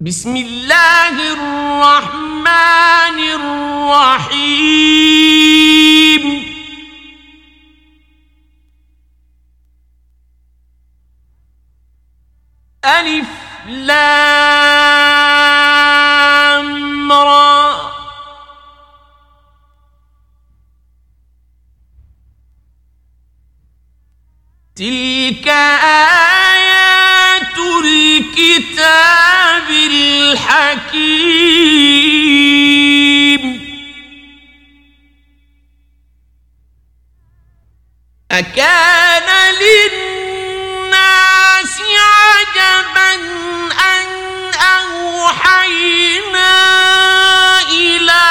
بسم اللہ الرحمن الرحیم الف لام را تلك آیت الحكيم. أكان للناس عجبا أن أوحينا إلى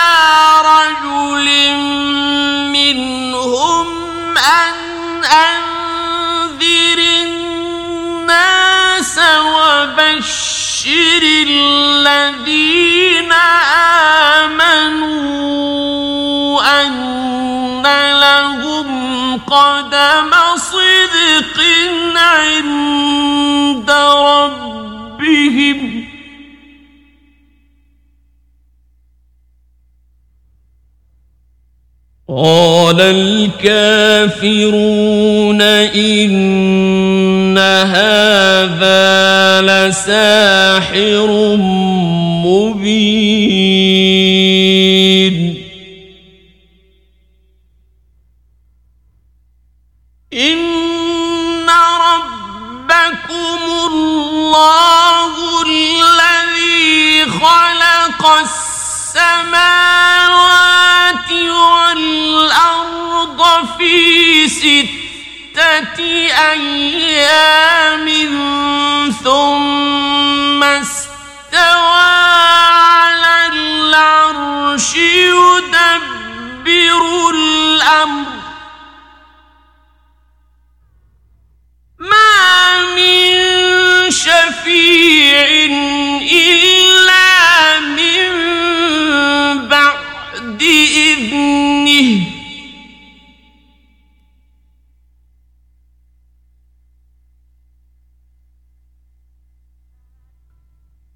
رجل منهم أن أنذر الناس وبشر وبشر الذين آمنوا أن لهم قدم صدق عند قال الكافرون إن هذا لساحر مبين. أيام ثم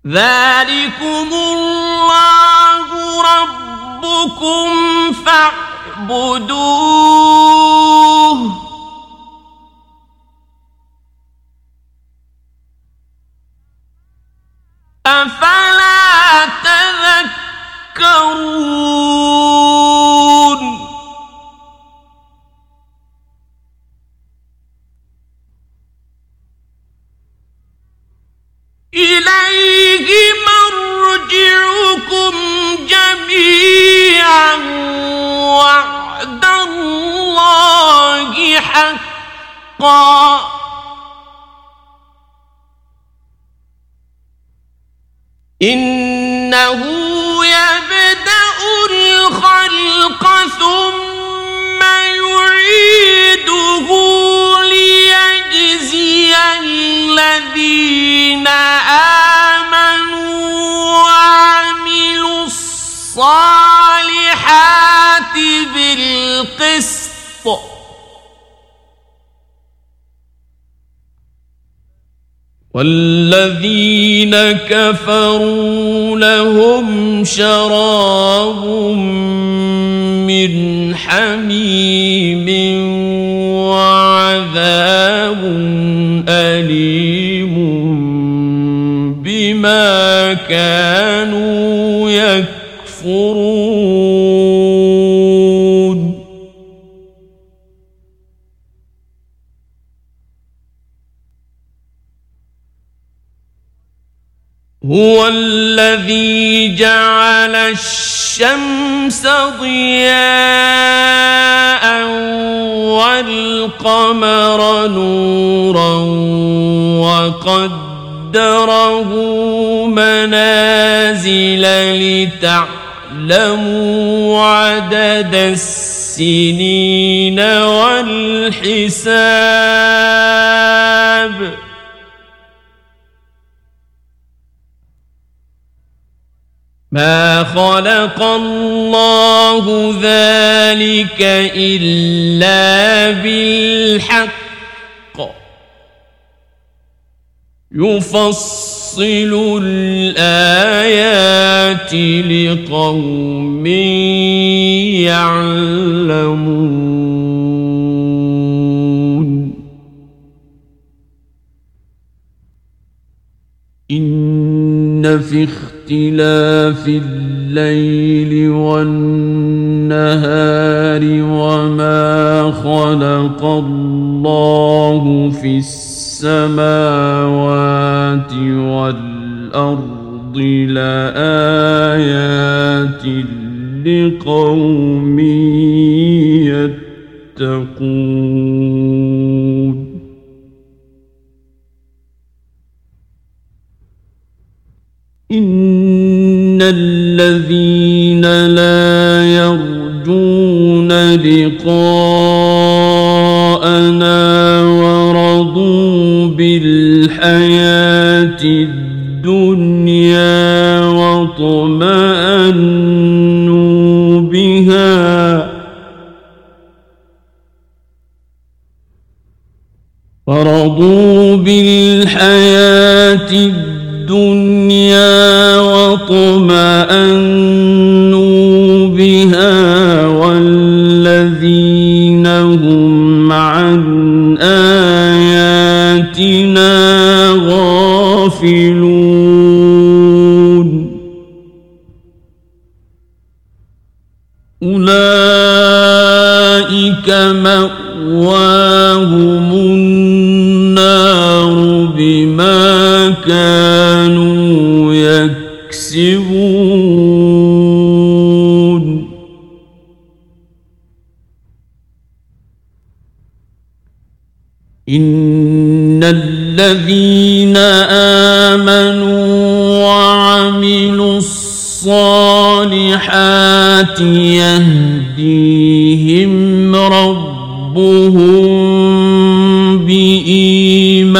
ذلكم الله ربكم فاعبدوه أفلا تذكرون إنه يبدأ الخلق ثم يعيده ليجزي الذين آمنوا الصالحات بالقسط. والذين كفروا لهم شراب من حميم وعذاب أليم بما كانوا تكفرون هو الذي جعل الشمس ضياء والقمر نورا وقدره منازل لتعلم يعلموا عدد السنين والحساب. ما خلق الله ذلك إلا بالحق. يفصل نفصل الآيات لقوم يعلمون إن في اختلاف الليل والنهار وما خلق الله في السماوات السماوات والأرض لآيات لقوم يتقون إن الذين لا يرجون لقوم غافلون. أولئك مأواهم النار بما كانوا يكسبون. إن الذين الصالحات يهديهم ربهم بإيمانهم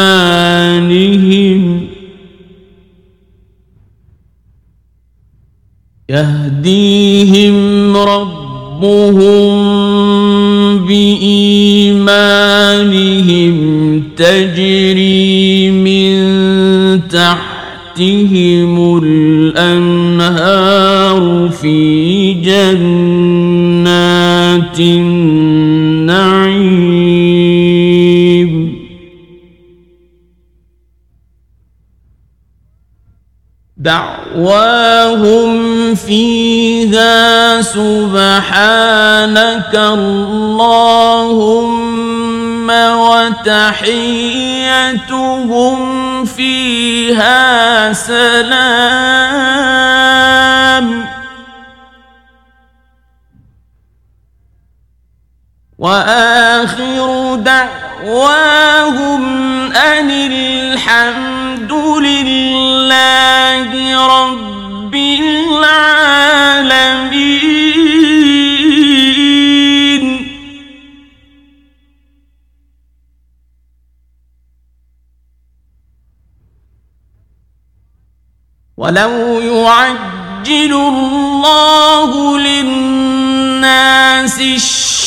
يهديهم ربهم بإيمانهم تجري من تحتهم الأنهار في جنات النعيم دعواهم فيها سبحانك اللهم وتحيتهم فيها سلام وآخر دعواهم أن الحمد لله رب العالمين. ولو يعجل الله للناس الشر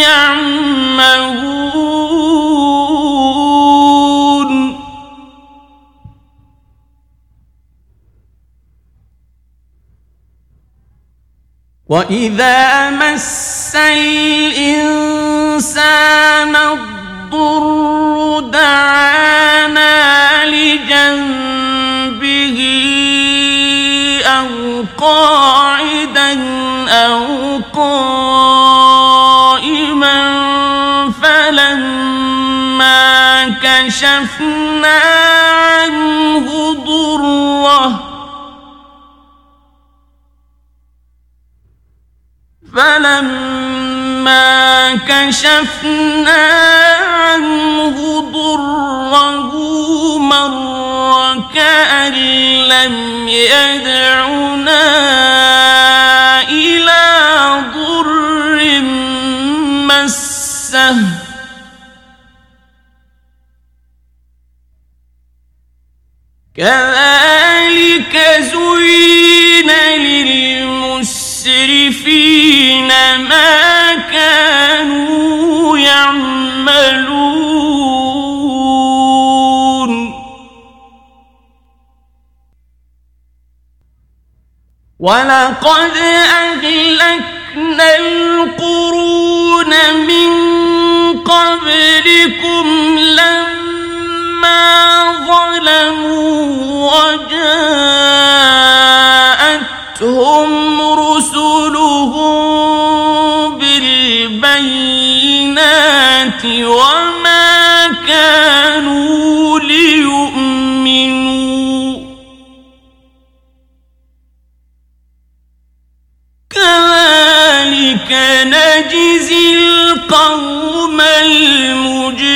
يعمهون. وإذا مس الإنسان الضر دعانا لجنبه أو قاعدا أو قاعدا كشفنا عنه ضره فلما كشفنا عنه ضره مر كأن لم يدعنا إلى ضر مسه كذلك زين للمسرفين ما كانوا يعملون. ولقد أهلكنا القرون من قبلكم جاءتهم رسلهم بالبينات وما كانوا ليؤمنوا. كذلك نجزي القوم المجرمين.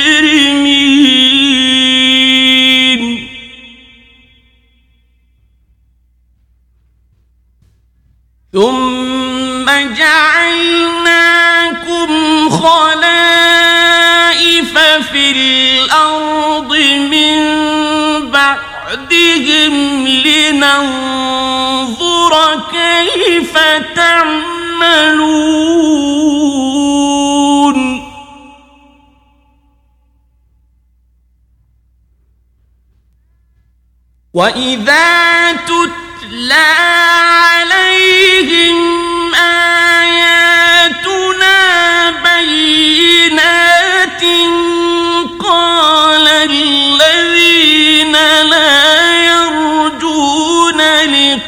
خلائف في الأرض من بعدهم لننظر كيف تعملون. وإذا تتلى عليهم آيات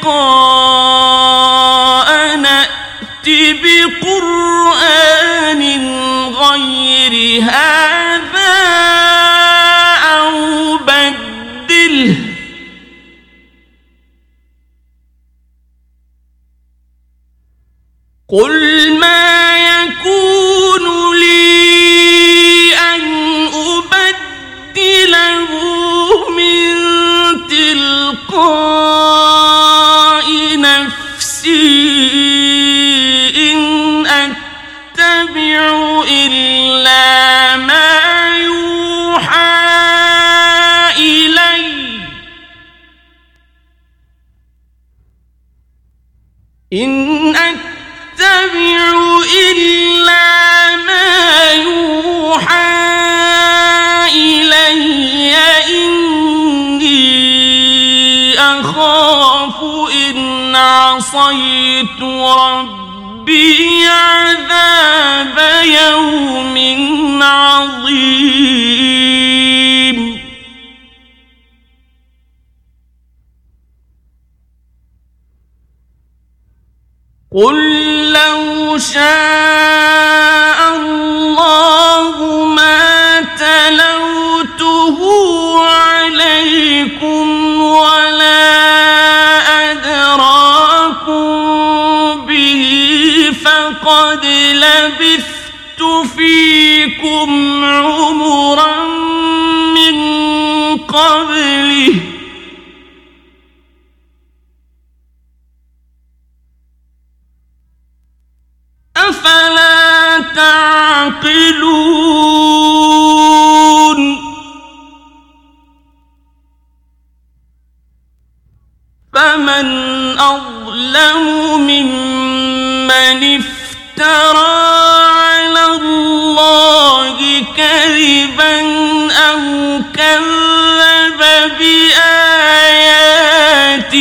کو عصيت ربي عذاب يوم عظيم. قل لو شاء الله قبله أفلا تعقلون۔ فمن أظلم ممن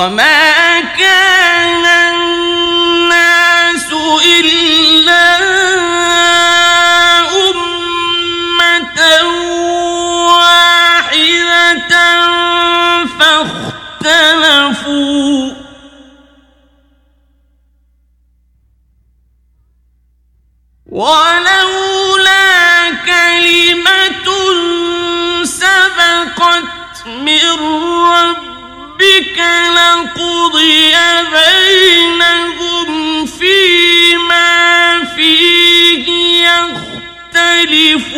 وما كان الناس إلا أمة واحدة فاختلفوا ولا لقضي بينهم فيما فيه يختلفون.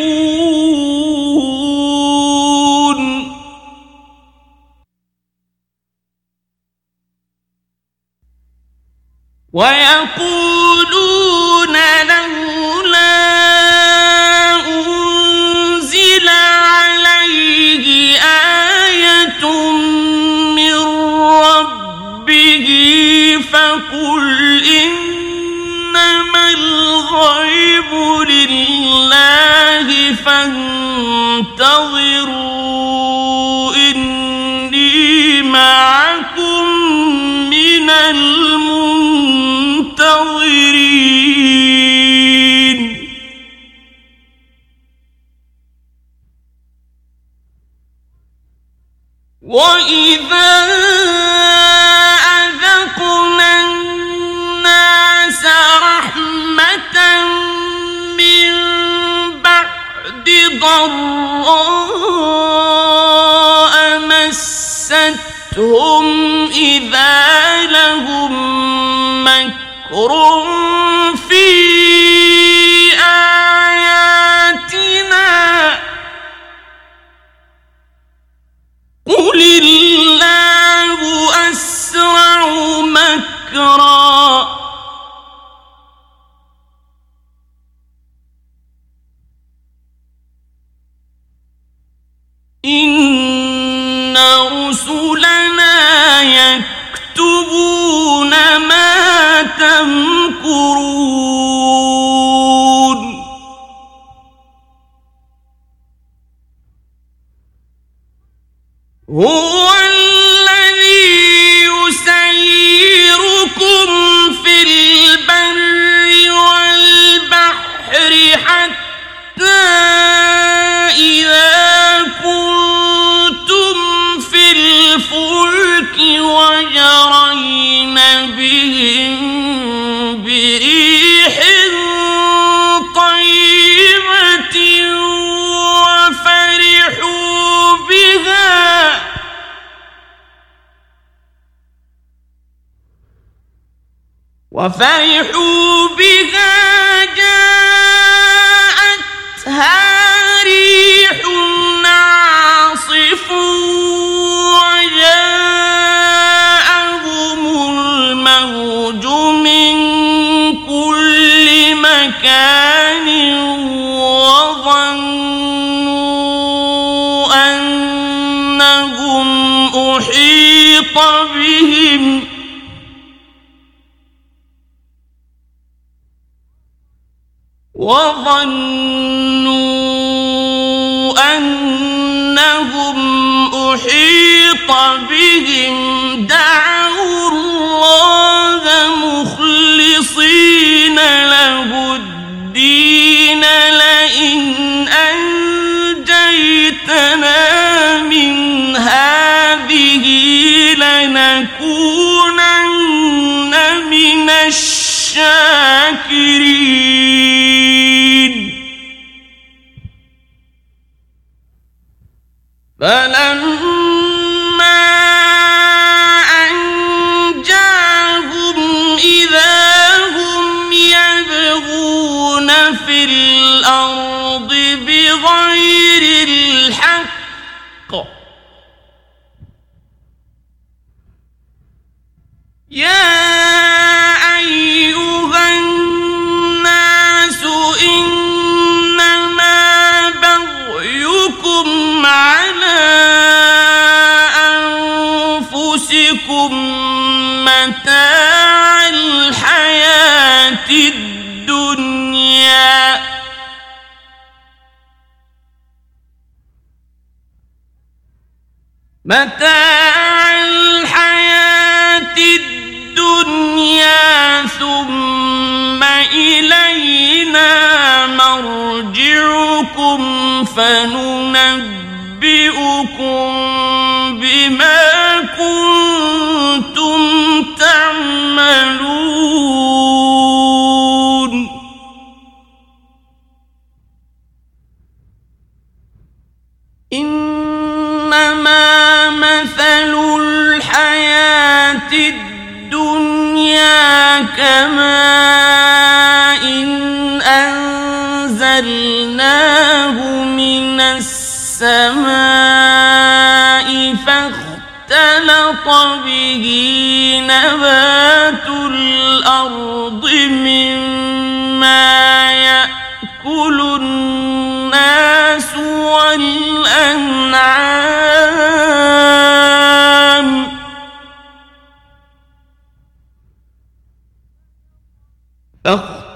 ويا فانتظروا إني معكم من المنتظرين. وإذا ضراء مستهم إذا لهم مكر حق فننبئكم بما كنتم تعملون. إنما مثل الحياة الدنيا كما إن أنزلناه السماء فاختلط به نبات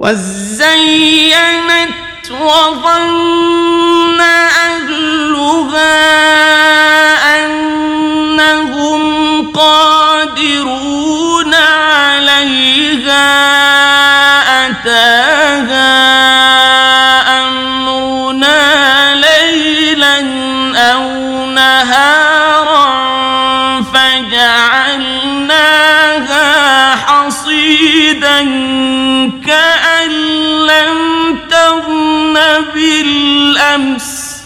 وزينت وظن أهلها الشمس.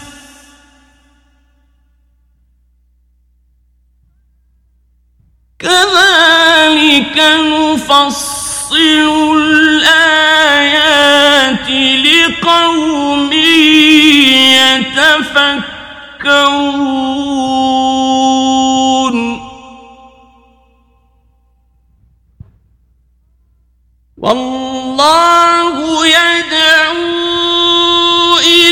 كذلك نفصل الآيات لقوم يتفكرون. والله يدعو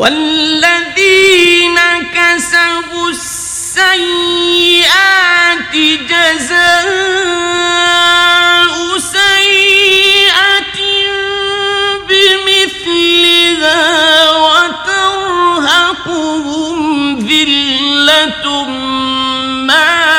والذين كسبوا السيئات جزاء سيئة بمثلها وترهقهم ذلة ما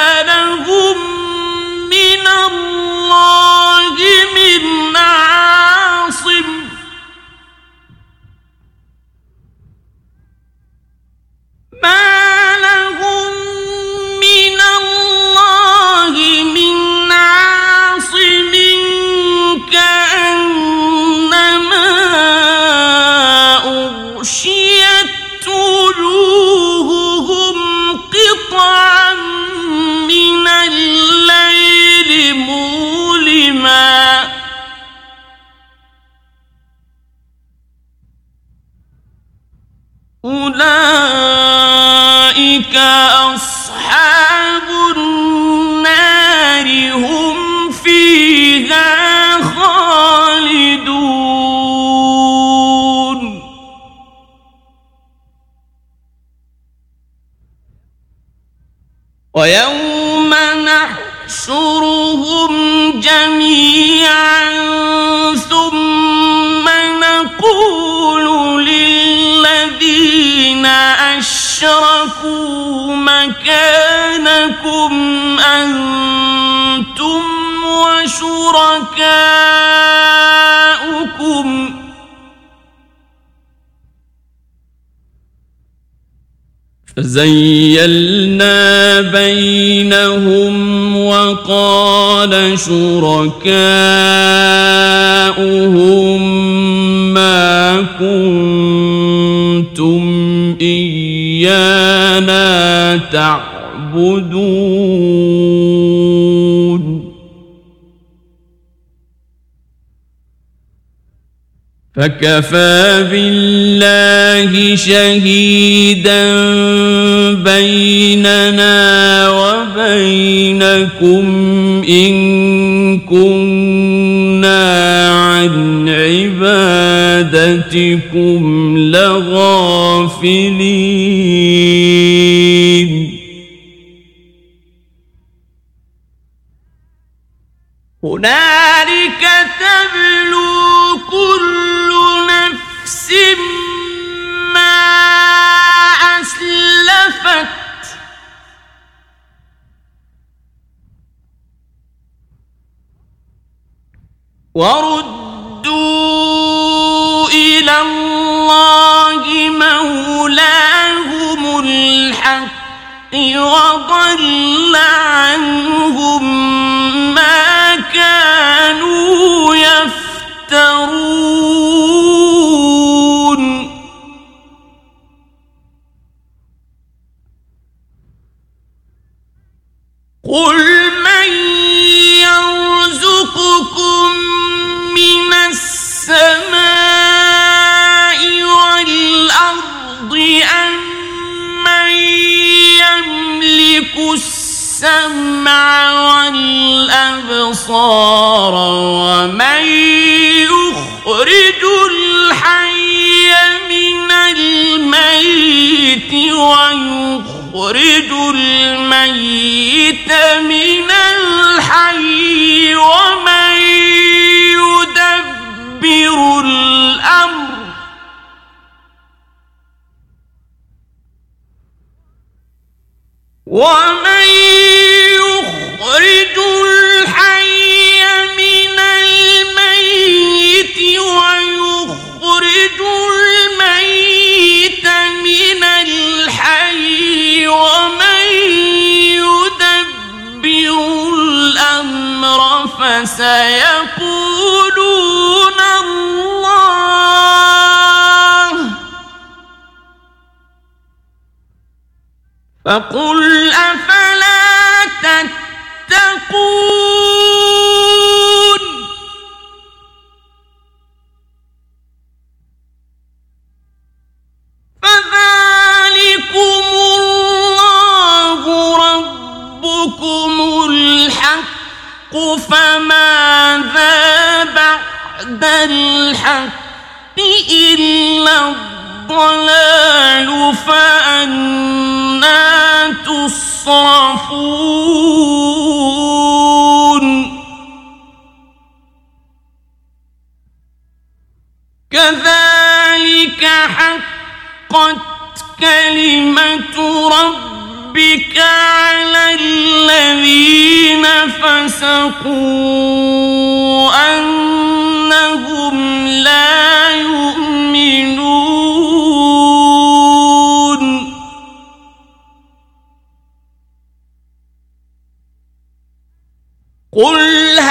وزيلنا بينهم وقال شركاؤهم ما كنتم إيانا تعبدون فكفى بالله شهيدا بيننا وبينكم إن كنا عن عبادتكم لغافلين هناك ورد قل ها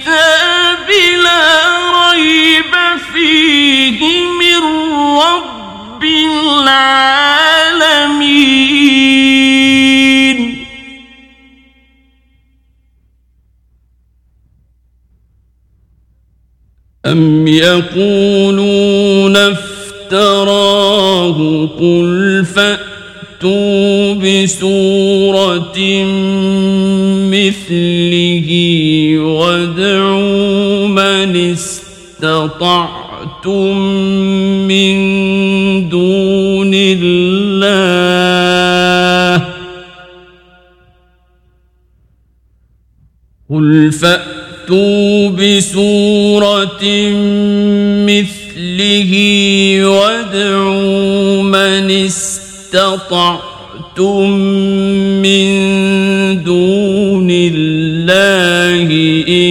يأتيه من رب العالمين أم يقولون افتراه قل فأتوا بسورة مثله وادعوا من اسْتَطَعْتُمْ تم من دون الله قل فأتوا بسورة مثله وادعوا من استطعتم من دون الله إن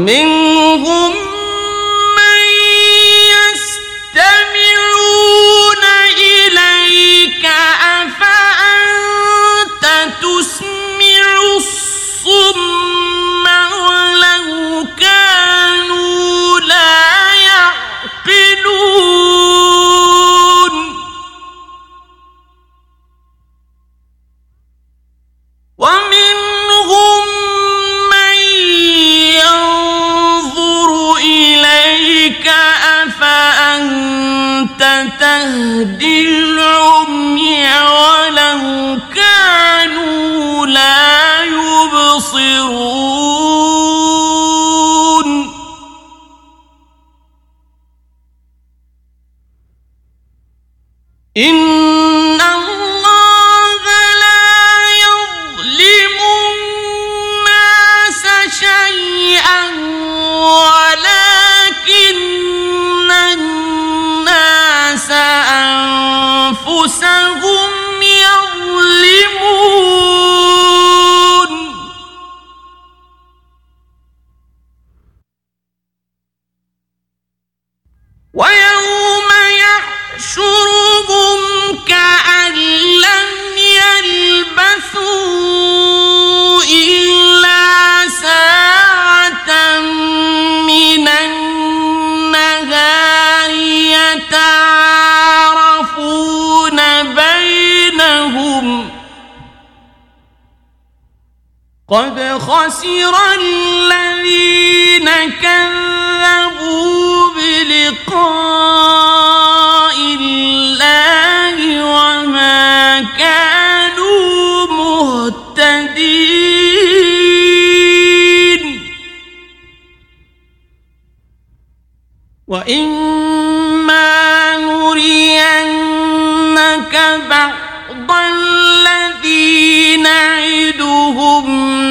من قد خسر الذين كذبوا بلقاء الله وما كانوا مهتدين. وإما نرينك بعض الذين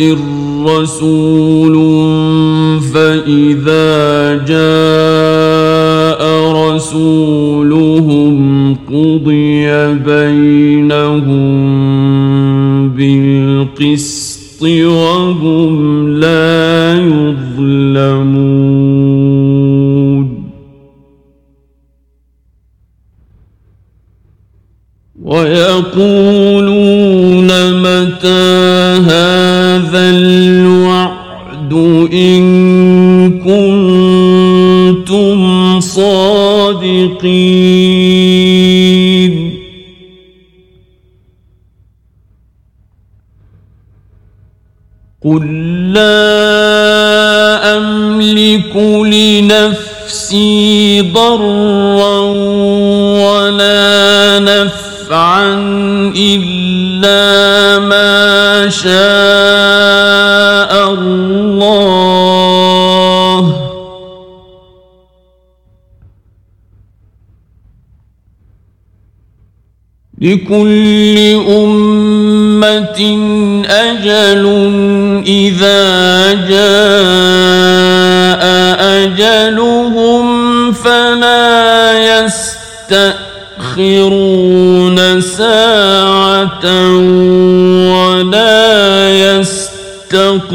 الرسول فإذا جاء رسولهم قضي بينهم بالقسط وهم لا يظلمون. ويقول نفسي ضرا ولا نفعا إلا ما شاء الله. لكل أمة أجل إذا يستأخرون ساعة ولا يستقدمون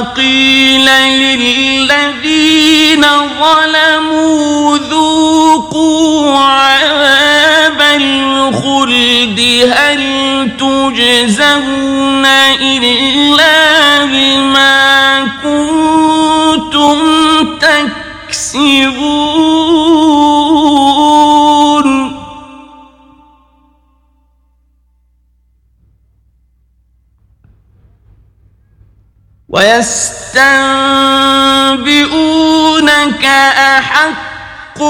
وقيل للذين ظلموا ذوقوا عذاب الخلد هل تجزون إلا بما كنتم تكسبون ويستنبئونك أحق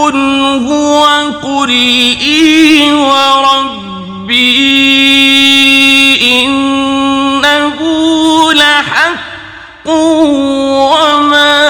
هو قرئي وربي إنه لحق وما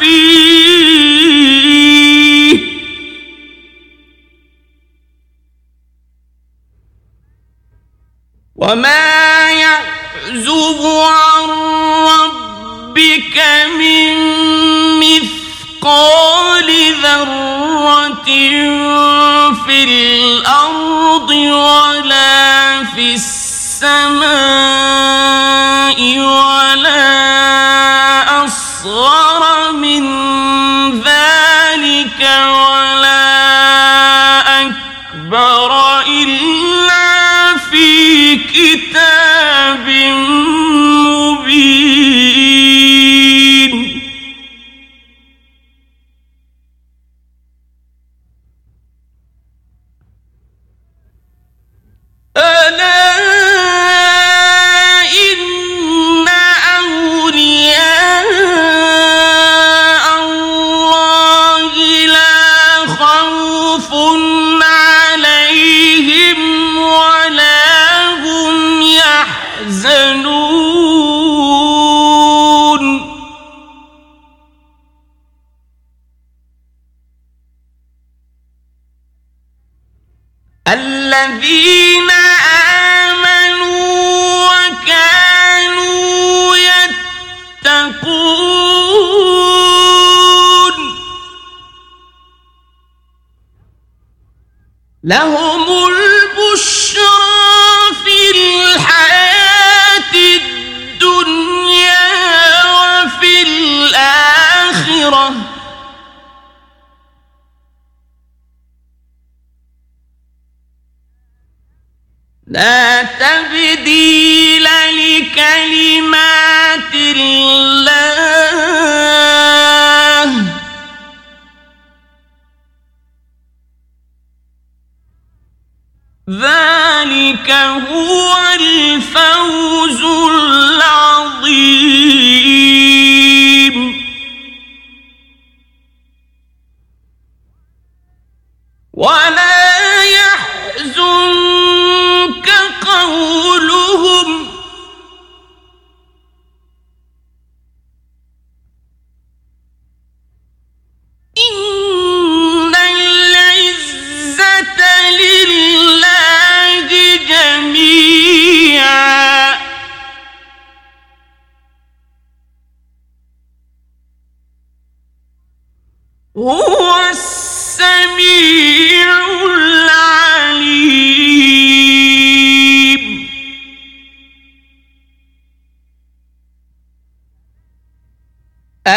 فی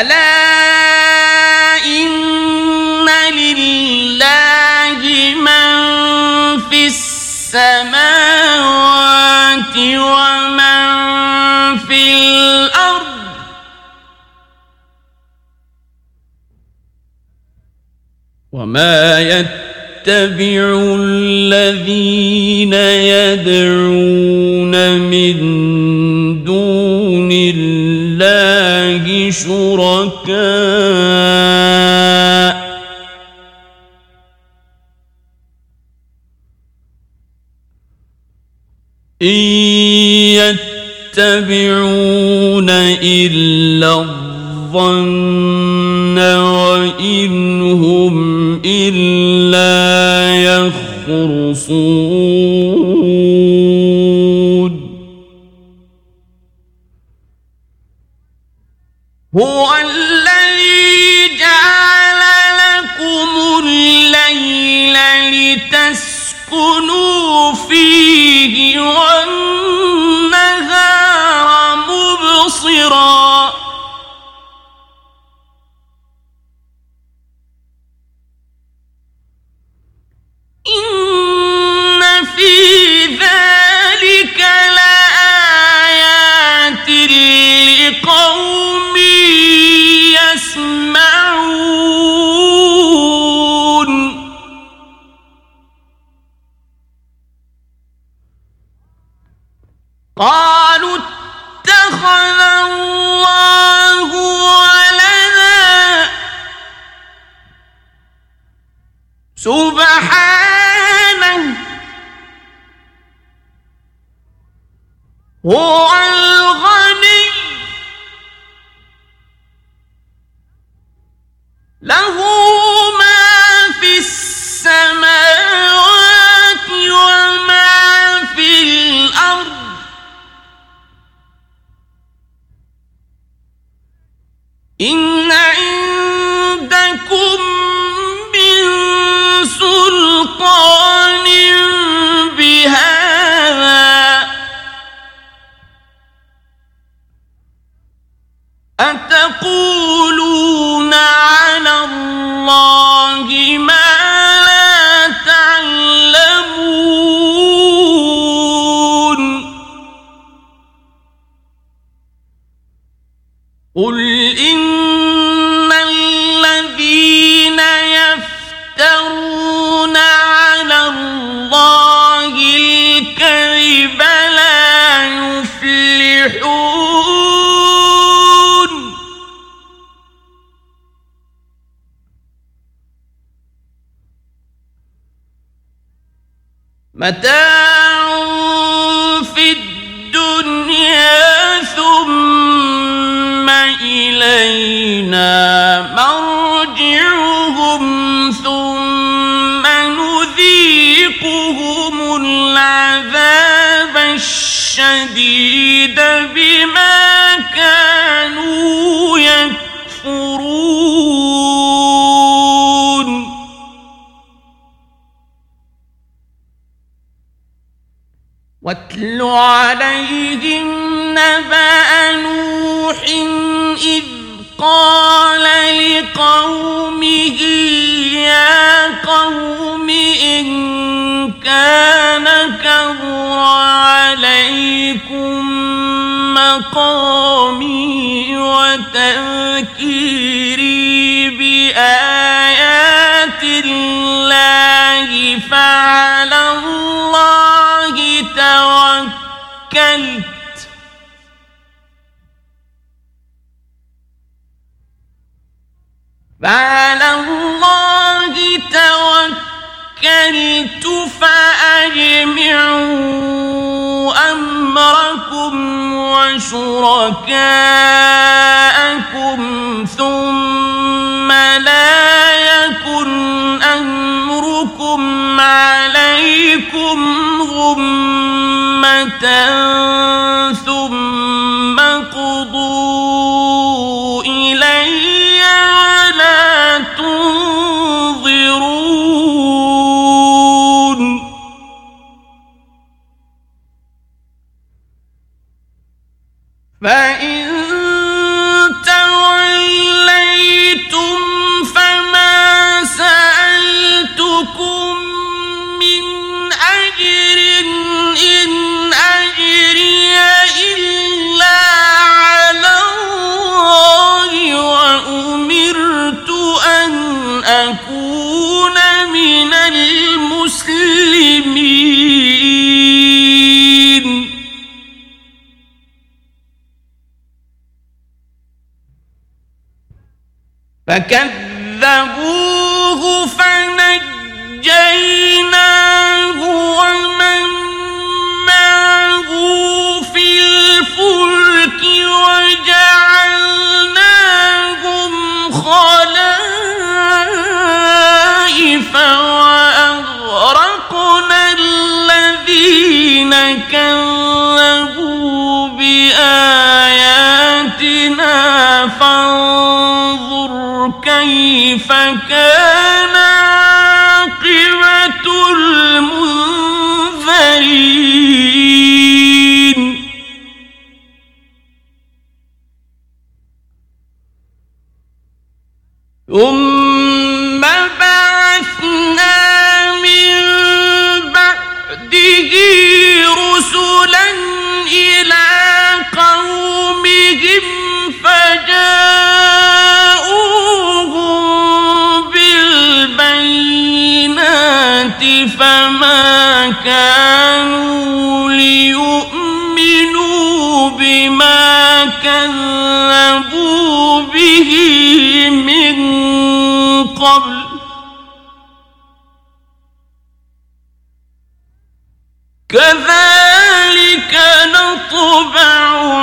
ألا إن لله من في السماوات ومن في الأرض وما يتبع الذين يدعون من دون الله شو إن يتبعون إلا الظن وإن هم إلا يخرصون. 蓝狐 متاعا وَاتْلُ عَلَيْهِمْ نَبَأَ نُوحٍ إِذْ قَالَ لِقَوْمِهِ يَا قَوْمِ إِن كَانَ كَبُرَ عَلَيْكُم مَّقَامِي وَتَذْكِيرِي بِآيَاتِ اللَّهِ فَاعْمَلُوا سكنت فعلى الله توكلت فأجمعوا أمركم وشركاءكم ثم فكذبوا 干一杯。كذلك نطبع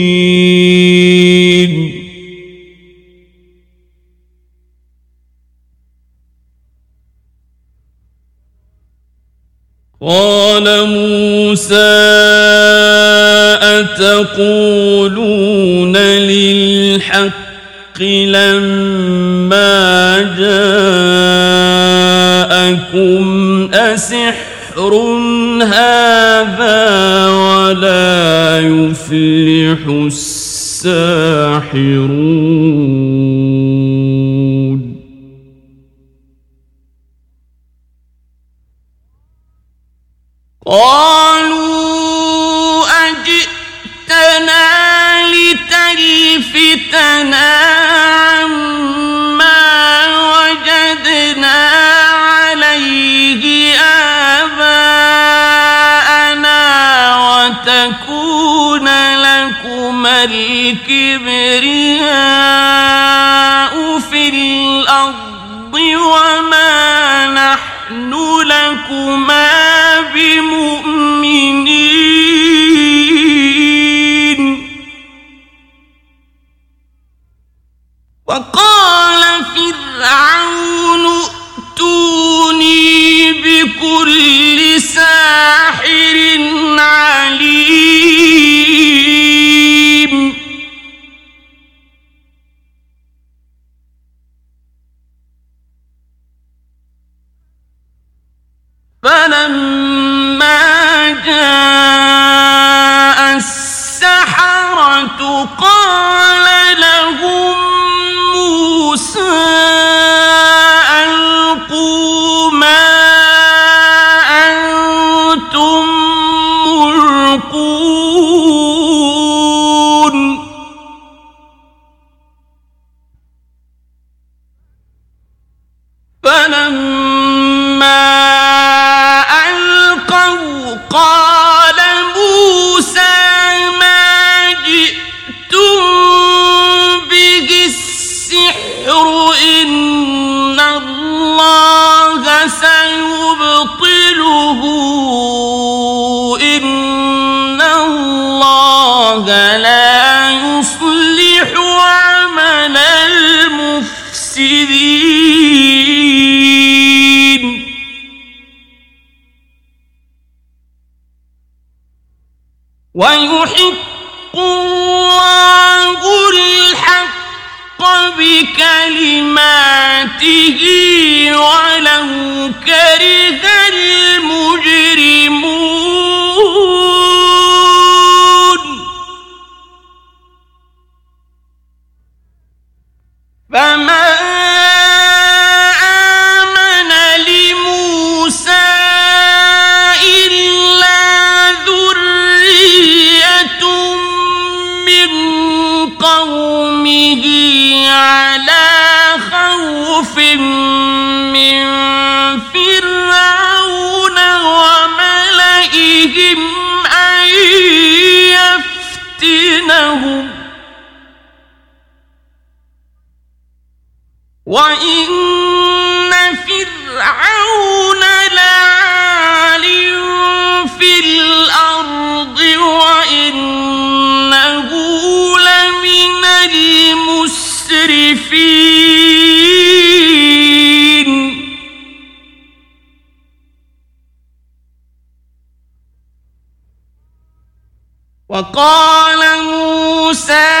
تقولون للحق لما جاءكم أسحر هذا ولا يفلح الساحرون الله الحق بكلماته ولو كره المجرمون. فما وَإِنَّ فِرْعَوْنَ لَعَالٍ فِي الْأَرْضِ وَإِنَّهُ لَمِنَ الْمُسْرِفِينَ وَقَالَ مُوسَى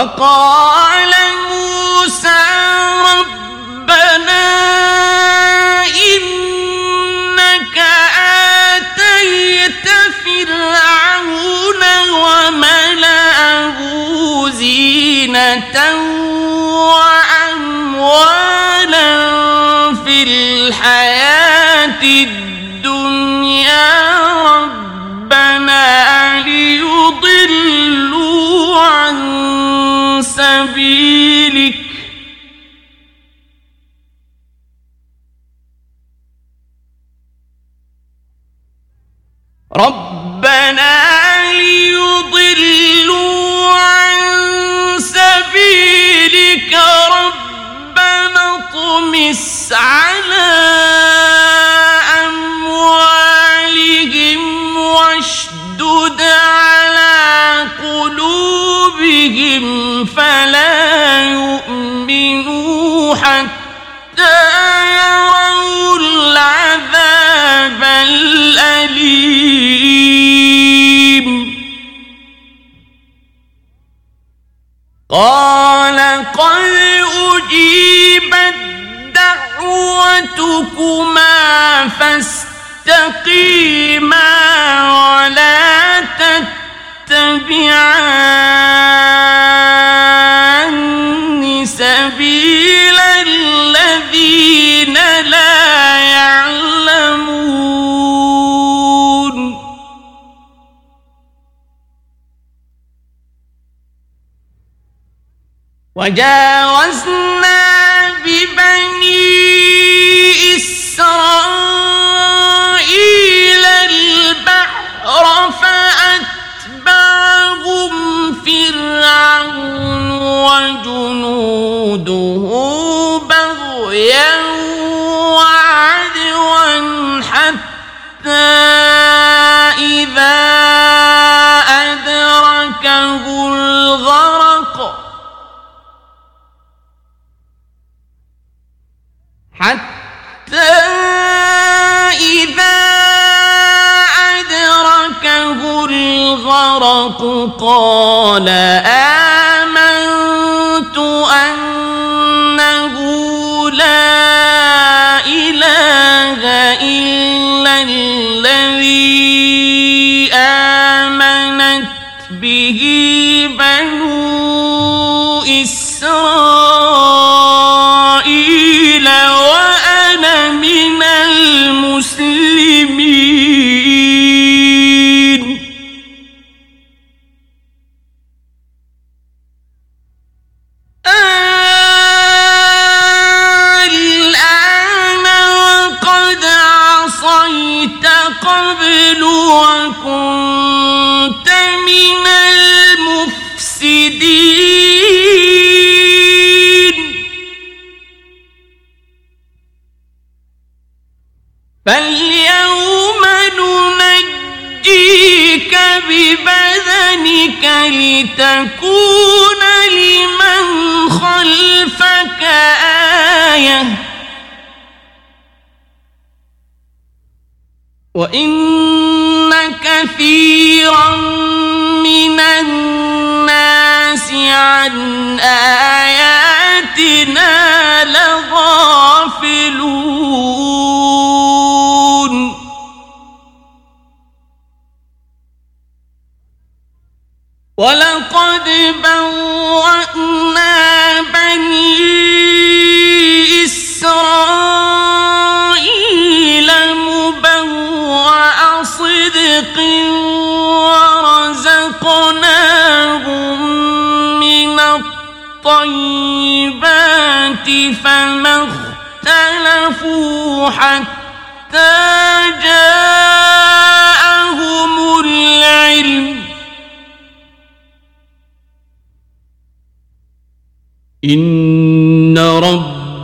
وقال ربنا ليضلوا عن سبيلك ربنا طمس على أموالهم واشدد على قلوبهم فلا يؤمنوا حتى يروا العذاب عليم قال قد أجيبت دعوتكما فاستقيما ولا تتبعان. وجاوزنا ببني إسرائيل البحر فأتبعهم فرعون وجنوده أدركه الغرق قال آمنت أنه لا إله إلا الذي لنبلوعكم تمنا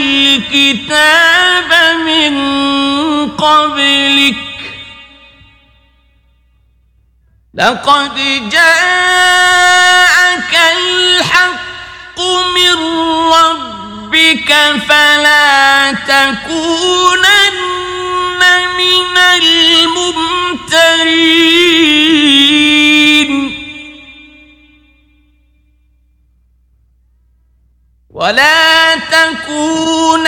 الكتاب من قبلك. لقد جاءك الحق من ربك فلا تكونن من الممترين. ولا تكونن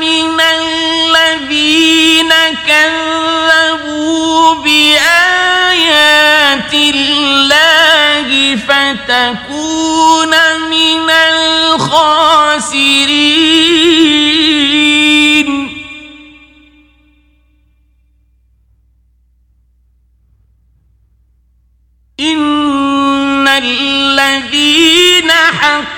من الذين كذبوا بآيات الله فتكون من الخاسرين. إن الذين حق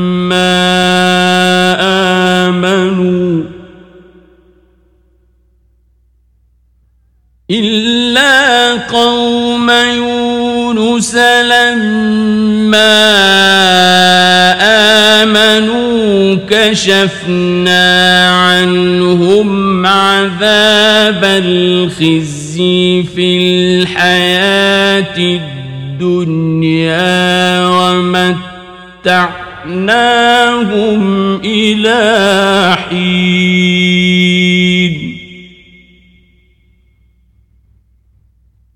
يونس لما آمنوا كشفنا عنهم عذاب الخزي في الحياة الدنيا ومتعناهم إلى حين.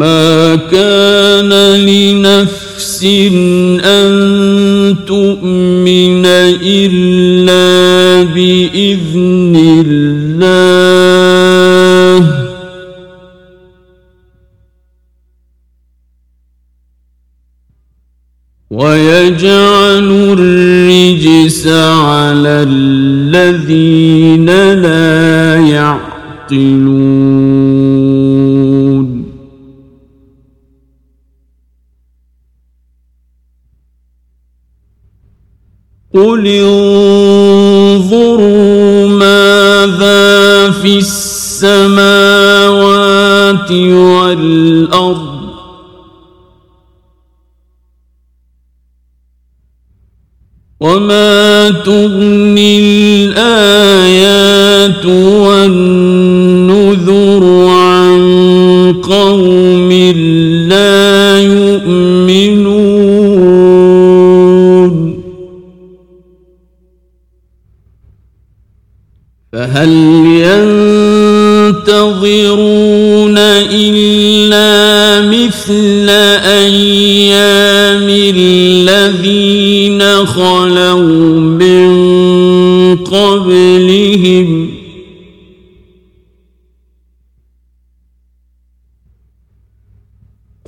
ما كان لنفس أن تؤمن إلا بإذن الله. ويجعل الرجس على الذين لا يعقلون. قل انظروا ماذا في السماوات والأرض وما تغني الآيات والنظر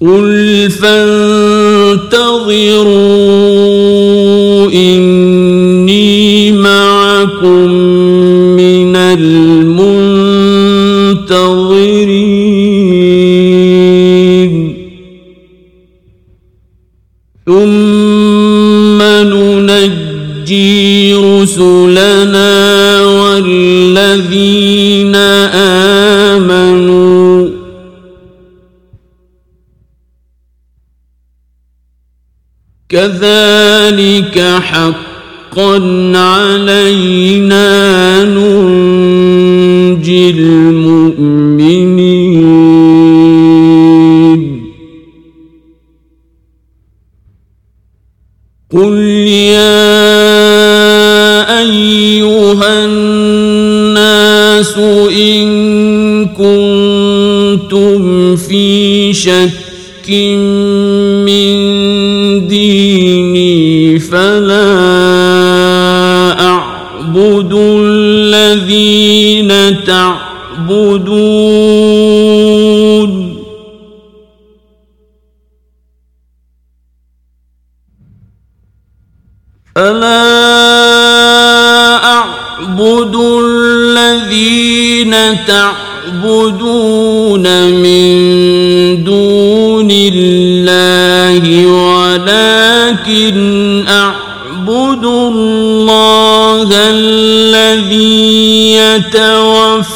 قل فانتظروا إني معكم من المنتظرين ثم ننجي رسلنا كذلك حقا علينا ننجي المؤمنين قل يا أيها الناس إن كنتم في شك من ديني فلا أعبد الذين تعبدون. أعبد الذين تعبدون من دون الله. ولكن أعبد الله الذي يتوفاكم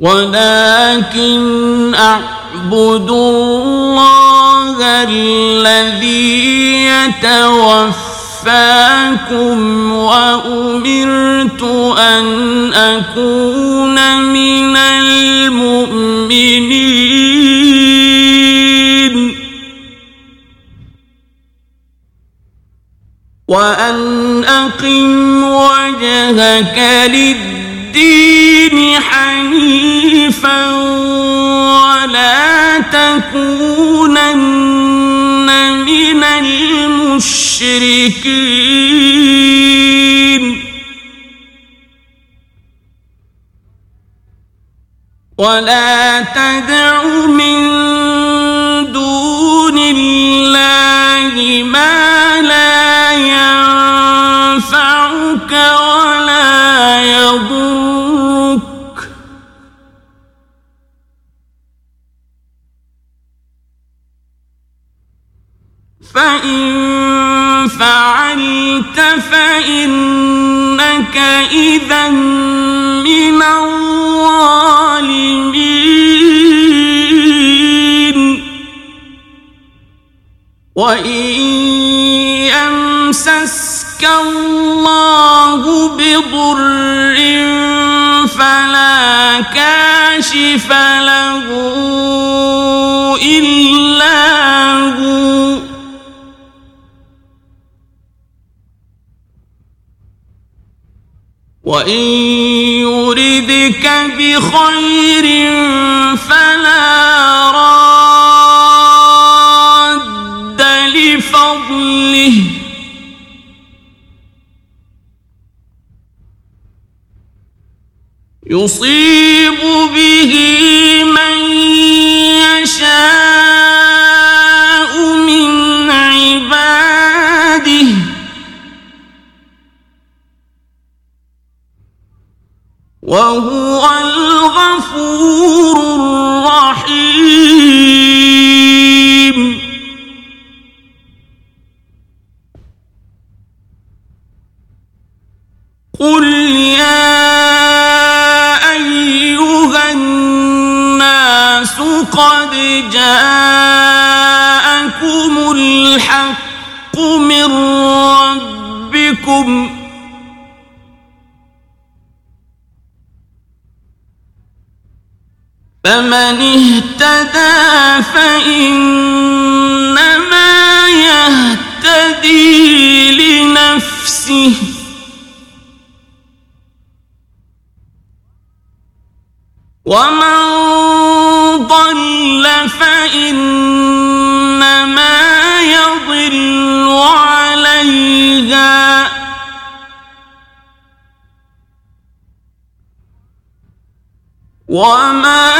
ولكن أعبد الله الذي يتوفاكم وأمرت أن أكون من المؤمنين وأن أقم وجهك للدين حنيفا ولا تكونن من المشركين. ولا تدع من دون الله ما لا ينفعك فَإِن فَعَلْتَ فَإِنَّكَ إِذًا مِنَ الظَّالِمِينَ وَإِن يَمْسَسْكَ اللَّهُ بِضُرٍّ فَلَا كَاشِفَ لَهُ إِلَّا وَإِن يُرِدْكَ بِخَيْرٍ فَلَا رَادَّ لِفَضْلِهِ يُصِيبُ بِهِ وهو الغفور الرحيم. قل يا أيها الناس قد جاءكم الحق من ربكم من اهتدى فإنما يهتدي لنفسه. ومن ضل فإنما يضل عليها. وما